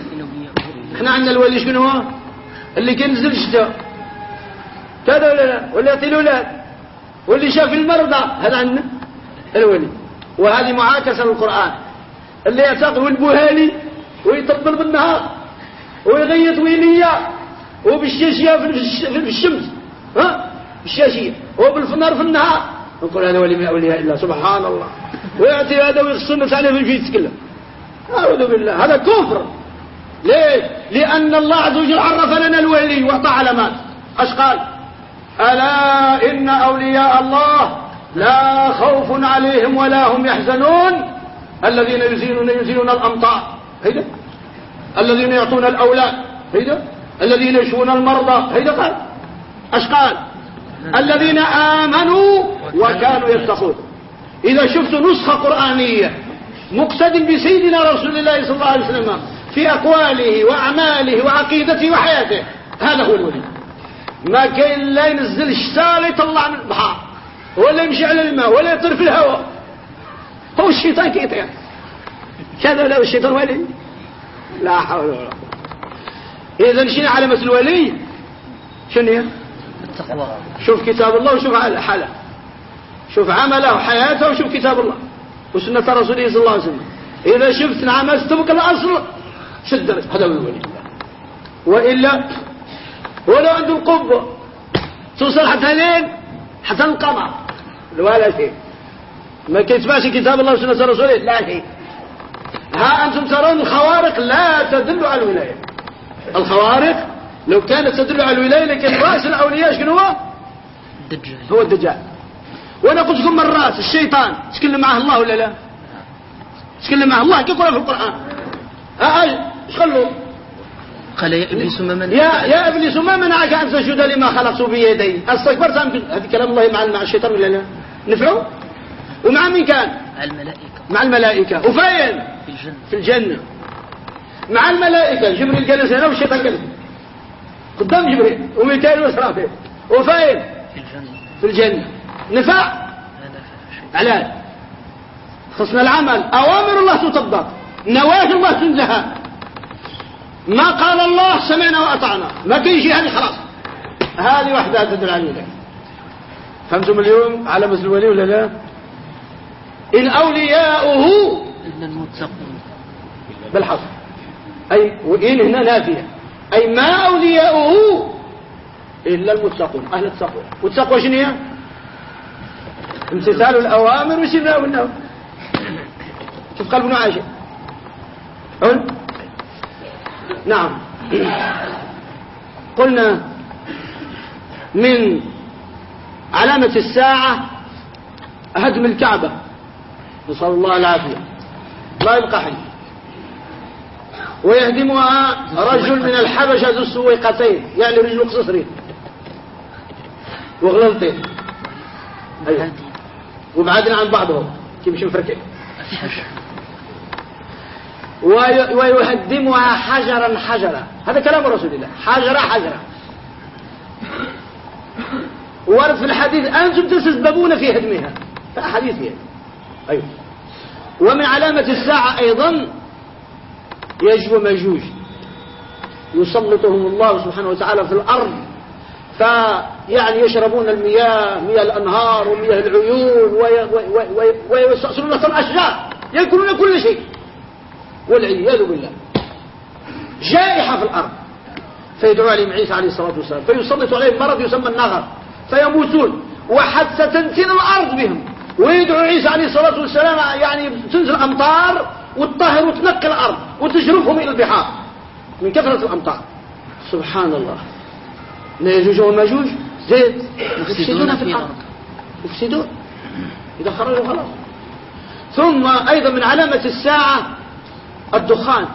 إحنا عندنا الولي شكون هو؟ اللي كنزل الشتاء كذا ولا لا؟ ولا يعطي الأولاد؟ واللي شاف المرضى؟ هذا عندنا الولي. وهذه معاكسة للقرآن. اللي يعتقد البهالي ويطبل بالنهار. ويغيط ويليا وبالشاشية في الشمس ها؟ بالشاشية وبالفنار في النهار. نقول هذا ولي من أولياء الله سبحان الله. ويأتي هذا ويغصنس عليه في يتكلم. أعوذ بالله هذا كفر. ليه لأن الله عز وجل عرف لنا الولي وأعطى علامات إيش قال؟ ألا إن أولياء الله لا خوف عليهم ولا هم يحزنون؟ الذين يزينون يزينون الأمطار. هيدا؟ الذين يعطون الأولاد هيدا؟ الذين يشفون المرضى هيدا قال؟ إيش قال الذين آمنوا وكانوا يتقون. إذا شفت نسخة قرآنية مقتد بسيدنا رسول الله صلى الله عليه وسلم في أقواله وأعماله وعقيدته وحياته هذا هو الولي. ما كاين لا ينزل الشتاء يطلع من البحر ولا يمشي على الماء ولا يطير في الهواء. هو الشيطان كيطير. كذا لا الشيطان ولي. لا حول ولا قوة. إذا مشينا على مثل الولي؟ شنو هي؟ التقوى شوف كتاب الله وشوف حاله. شوف عمله وحياته وشوف كتاب الله وسنة رسوله صلى الله عليه وسلم. إذا شفت نعم استبق الأصل شد هذا هو الولي. وإلا ولو عنده القبة توصل حتى لين؟ حتى القمر. ولا شيء ما كيتبعش كتاب الله وسنة رسوله؟ لا شيء. ها أنتم ترون الخوارق لا تدل على الولاية. الخوارق لو كانت تدل على الولاية لكن رأس الأولياء شنو هو؟ الدجال. هو الدجال. وأنا قلت لكم مرات الشيطان تكلم معه الله ولا لا؟ تكلم معه الله كيف في القرآن؟ اش خلوا قال يا إبليس ما منعك؟ يا يا إبليس ما منعك أن تسجد لما خلقت بيدي؟ أستكبرت هذا كلام الله مع مع الشيطان ولا لا؟ نفعوا ومع مين كان؟ مع الملائكة. مع الملائكة. وفين؟ في الجنة. في الجنة. مع الملائكة. جبريل جلس هنا والشيطان جلس قدام جبريل. وميكائيل وإسرافيل. وفين؟ في الجنة. في الجنة. نفع؟ لا نفع شيء علان خصنا العمل. أوامر الله تطبق. نواهي الله تنتهى ما قال الله سمعنا وأطعنا. ما كاين شيء هذه خلاص. هذه وحدها تدل على الولاية فهمتم اليوم على مثل الولي ولا لا؟ إن أولياؤه إلا المتقون. بالحصر أي وإن هنا نافية. أي ما أولياؤه إلا المتقون. أهل التقوى. والتقوى شنو هي؟ امتثال الأوامر واجتناب النهي شوف قلب ابن قل نعم. قلنا من علامة الساعة هدم الكعبة. نسأل الله العافية. لا يبقى حي ويهدمها رجل من الحبشة ذو السويقتين. يعني رجل قصصرين وغللتين أيوة. وبعدين عن بعضهم. كيف مش مفركين وي- ويهدمها حجرا حجرا. هذا كلام رسول الله. حجرا حجرا. ورد في الحديث أنتم تسببون في هدمها. فأحاديث يعني أيوه. ومن علامة الساعة أيضا يأجوج ومأجوج يسلطهم الله سبحانه وتعالى في الأرض. فيعني يشربون المياه مياه الأنهار ومياه العيون وي- وي- وي- وي- ويستأصلون في الأشجار. يأكلون كل شيء. والعياذ بالله. جائحة في الأرض. فيدعو عليهم عيسى عليه الصلاة والسلام. فيسلط عليهم مرض يسمى النغف فيموتون. وحتى تنتن الأرض بهم. ويدعو عيسى عليه الصلاة والسلام يعني تنزل أمطار وتطهر وتنقي الأرض وتجرفهم إلى البحار. من كثرة الأمطار. سبحان الله. لا يجوج وماجوج زيد. يفسدون في الأرض. يفسدون. إذا خرجوا خلاص. ثم أيضا من علامة الساعة الدخان.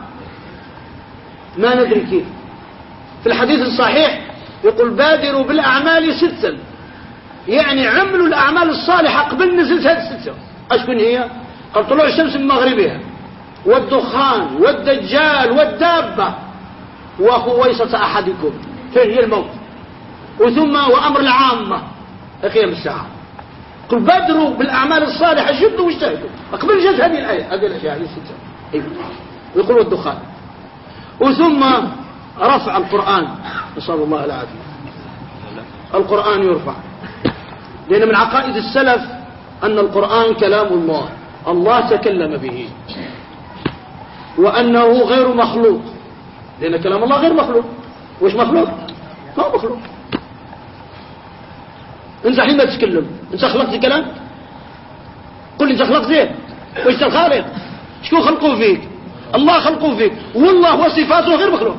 ما ندري كيف. في الحديث الصحيح يقول بادروا بالأعمال ستا. يعني عملوا الأعمال الصالحة قبل نزلت هذه الستة أشكون هي؟ قال طلوع الشمس من مغربها. والدخان والدجال والدابة. وخويصة أحدكم. فين هي الموت؟ وثم وأمر العامة. قيام الساعة قل بادروا بالأعمال الصالحة. جدوا واجتهدوا. قبل جت هذه الآية. هذه الأشياء هذه الستة. أيوة. ويقول والدخان. وثم رفع القرآن. نسأل الله العافية. القرآن يرفع. لأن من عقائد السلف أن القرآن كلام الله. الله تكلم به. وأنه غير مخلوق. لأن كلام الله غير مخلوق. وش مخلوق؟ ما هو مخلوق. انت حين ما تتكلم. انت خلقت الكلام؟ قل انت خلقت إيه وإيش الخالق شكون خلقوه فيك؟ الله خلقوه فيك. والله وصفاته غير مخلوق.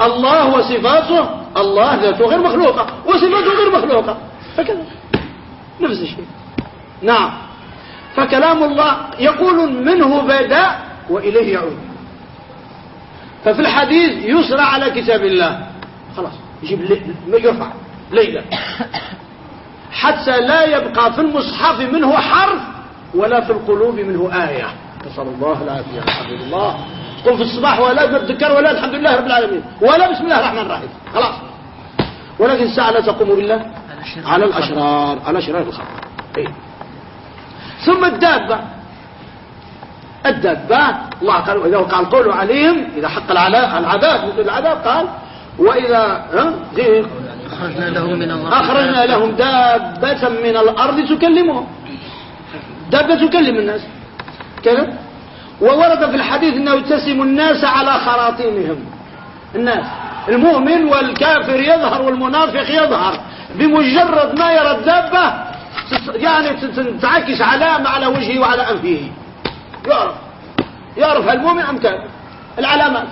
الله وصفاته الله ذاته غير مخلوقة. وصفاته غير مخلوقة. فكذا. نفس الشيء. نعم. فكلام الله يقول منه بدأ وإليه يعود. ففي الحديث يسرى على كتاب الله. خلاص. يجيب يرفع. ليلة. حتى لا يبقى في المصحف منه حرف ولا في القلوب منه آية. نسأل الله العافية. الحمد لله قل في الصباح ولا بالذكر ولا الحمد لله رب العالمين. ولا بسم الله الرحمن الرحيم. خلاص. ولكن الساعة لا تقوم إلا على الأشرار على شرار الخلق إيه. ثم الدابة. الدابة الله قال إذا قال قولوا عليهم إذا حق العذاب مثل العذاب قال وإذا أخرجنا لهم من الأرض. أخرجنا لهم دابة من الأرض تكلمهم. دابة تكلم الناس. كذا وورد في الحديث أنه تسم الناس على خراطيمهم. الناس. المؤمن والكافر يظهر والمنافق يظهر. بمجرد ما يرى الدابة يعني تنعكس علامة على وجهه وعلى أنفه. يعرف. يعرف هل المؤمن أم كافر. العلامات.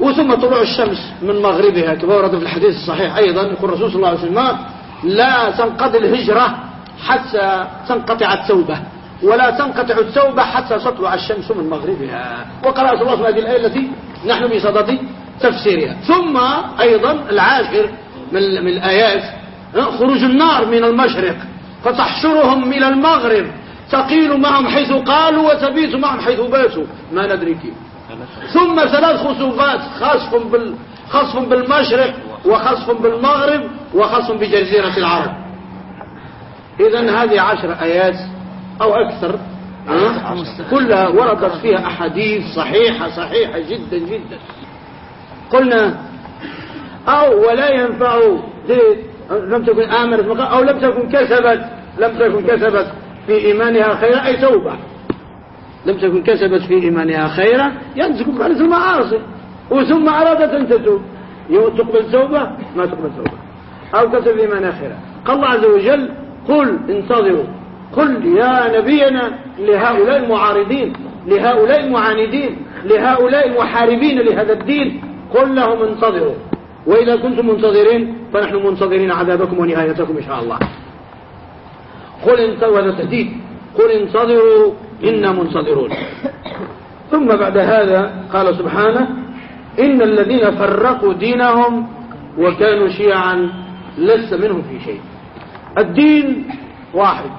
وثم طلوع الشمس من مغربها كما ورد في الحديث الصحيح أيضا يقول الرسول صلى الله عليه وسلم لا تنقضي الهجرة حتى تنقطع التوبة ولا تنقطع التوبة حتى تطلع الشمس من مغربها. وقرأت الله هذه الآية التي نحن بصدد تفسيرها. ثم أيضا العاشر من, من الآيات. خروج النار من المشرق. فتحشرهم إلى المغرب. تقيل معهم حيث قالوا وتبيت معهم حيث باتوا. ما ندري كيف. ثم ثلاث خسوفات خصف, بال خصف بالمشرق وخصف بالمغرب وخصف بجزيرة العرب. إذا هذه عشر آيات أو أكثر كلها وردت فيها أحاديث صحيحة صحيحة جدا جدا. قلنا أو ولا ينفع لم تكن آمنت أو لم تكن كسبت لم تكن كسبت في إيمانها خيرا أي توبة. لم تكن كسبت في إيمانها خيرا ينزكم عن المعاصي وثم أرادت أن تتوب. تقبل توبة ما تقبل توبة أو كسب إيمانها خيرا. قال الله عز وجل قل انتظروا. قل يا نبينا لهؤلاء المعارضين لهؤلاء المعاندين لهؤلاء المحاربين لهذا الدين. قل لهم انتظروا. وإذا كنتم منتظرين فنحن منتظرين عذابكم ونهايتكم إن شاء الله. قل انتظروا هذا تهديد. قل انتظروا إنا منتظرون. ثم بعد هذا قال سبحانه إن الذين فرقوا دينهم وكانوا شيعا لست منهم في شيء. الدين واحد.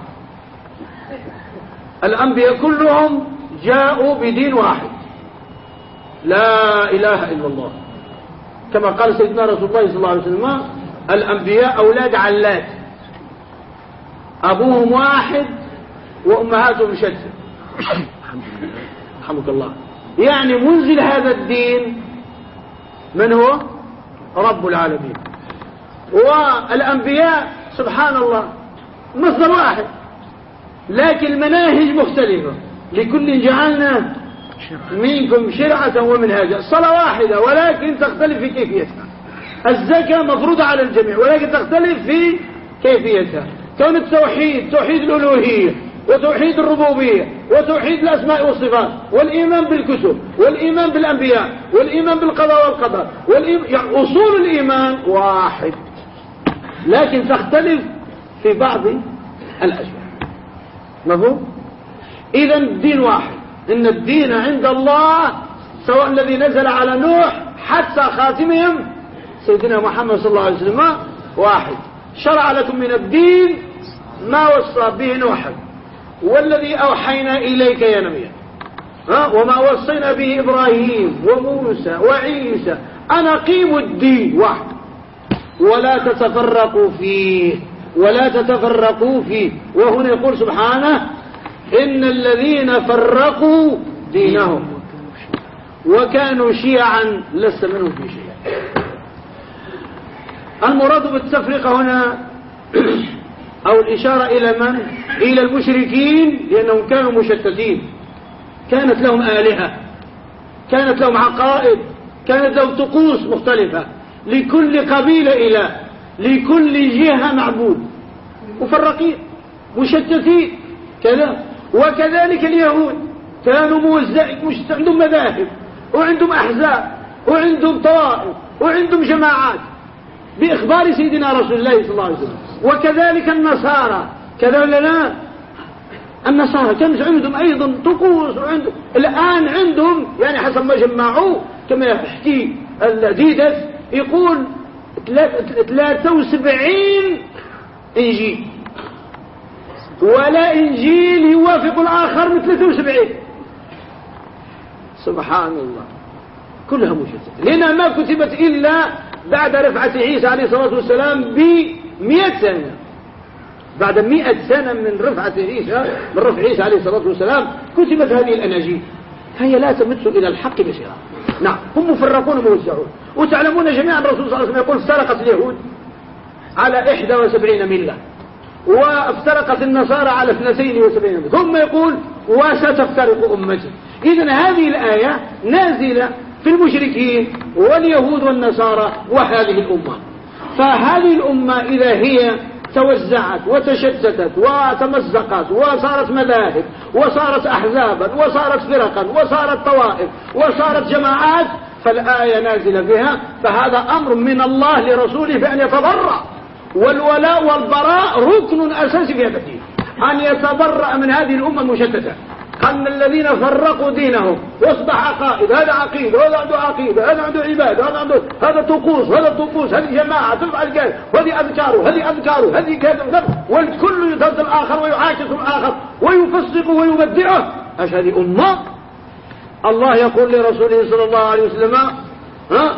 الأنبياء كلهم جاءوا بدين واحد. لا إله إلا الله. كما قال سيدنا رسول الله صلى الله عليه وسلم الأنبياء أولاد علات أبوهم واحد وأمهاتهم شتى الحمد الله يعني منزل هذا الدين من هو؟ رب العالمين. والأنبياء سبحان الله مصدر واحد لكن المناهج مختلفة. لكل جعلنا منكم شرعة ومنهاجا. الصلاة واحدة ولكن تختلف في كيفيتها. الزكاة مفروضة على الجميع ولكن تختلف في كيفيتها. كون التوحيد توحيد الألوهية وتوحيد الربوبية وتوحيد الأسماء والصفات والإيمان بالكتب والإيمان بالأنبياء والإيمان بالقضاء والقدر والإيمان يعني أصول الإيمان واحد. لكن تختلف في بعض الأشياء. مفهوم؟ إذا الدين واحد. إن الدين عند الله سواء الذي نزل على نوح حتى خاتمهم سيدنا محمد صلى الله عليه وسلم واحد. شرع لكم من الدين ما وصى به نوحا والذي أوحينا إليك يا نبي. ها؟ وما وصينا به إبراهيم وموسى وعيسى. أن أقيموا الدين. واحد. ولا تتفرقوا فيه. ولا تتفرقوا فيه. وهنا يقول سبحانه إن الذين فرقوا دينهم وكانوا شيعا لست منهم في شيء. المراد بالتفرقة هنا أو الإشارة إلى من؟ إلى المشركين لأنهم كانوا مشتتين. كانت لهم آلهة كانت لهم عقائد كانت لهم طقوس مختلفة. لكل قبيلة إله لكل جهة معبود. مفرقين مشتتين. كذا. وكذلك اليهود. كانوا موزعين عندهم مذاهب وعندهم أحزاب وعندهم طوائف وعندهم جماعات بإخبار سيدنا رسول الله صلى الله عليه وسلم. وكذلك النصارى. كذا ولا لا النصارى. كان عندهم أيضا طقوس وعندهم الآن عندهم يعني حسب ما جمعوه كما يحكي الديدس يقول 73 إنجيل. ولا إنجيل يوافق الآخر من 73 سبحان الله. كلها مشتتة لأنها ما كتبت إلا بعد رفعة عيسى عليه الصلاة والسلام بمئة سنة. بعد مئة سنة من رفعة عيسى من رفع عيسى عليه الصلاة والسلام كتبت هذه الأناجيل. هي لا تمت إلى الحق بصراحة نعم. هم مفرقون موزعون وتعلمون جميعا الرسول صلى الله عليه وسلم يقول افترقت اليهود على 71 ملة. وافترقت النصارى على 72 ملة ثم يقول وستفترق أمتي. إذا هذه الآية نازلة في المشركين واليهود والنصارى وهذه الأمة. فهذه الأمة إذا هي توزعت وتشتتت وتمزقت وصارت مذاهب وصارت أحزابا وصارت فرقا وصارت طوائف وصارت جماعات فالآية نازلة بها فهذا أمر من الله لرسوله بأن يتضرع. والولاء والبراء ركن أساسي في هذا الدين. أن يتبرأ من هذه الأمة المشتتة. أن الذين فرقوا دينهم واصبح عقائد هذا عقيد وهذا عنده عقيدة هذا عنده عبادة هذا عنده هذا طقوس هذا طقوس هذه جماعة تفعل كذا وهذه أذكاره هذه أذكاره هذه كذا والكل يضد الآخر ويعاكس الآخر ويفسق ويبدعه. إيش هذه أمة الله يقول لرسوله صلى الله عليه وسلم ها؟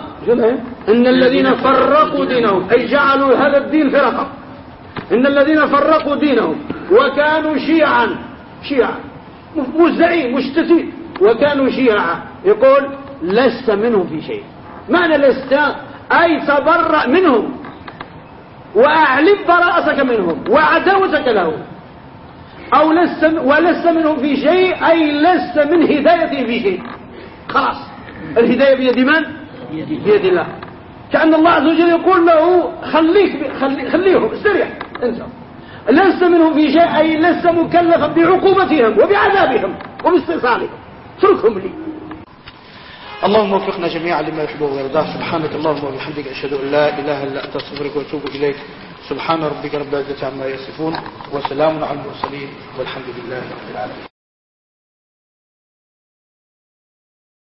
إن الذين فرقوا دينهم أي جعلوا هذا الدين فرقة. إن الذين فرقوا دينهم وكانوا شيعا شيعا. موزعين مشتتين وكانوا شيعا. يقول لست منهم في شيء. معنى لست؟ أي تبرأ منهم. وأعلم براءتك منهم وعداوتك لهم. أو لست ولست منهم في شيء أي لست من هدايته في شيء. خلاص. الهداية بيد من؟ بيد الله. كأن الله عز وجل يقول له خليك خلي خليهم استريح انت لست منهم في شيء أي لست مكلفا بعقوبتهم وبعذابهم وباستئصالهم. اتركهم لي. اللهم وفقنا جميعا لما يحبه ويرضاه. سبحانك اللهم وبحمدك أشهد أن لا إله إلا أنت أستغفرك وأتوب إليك. سبحان ربك رب العزة عما يصفون وسلام على المرسلين والحمد لله رب العالمين.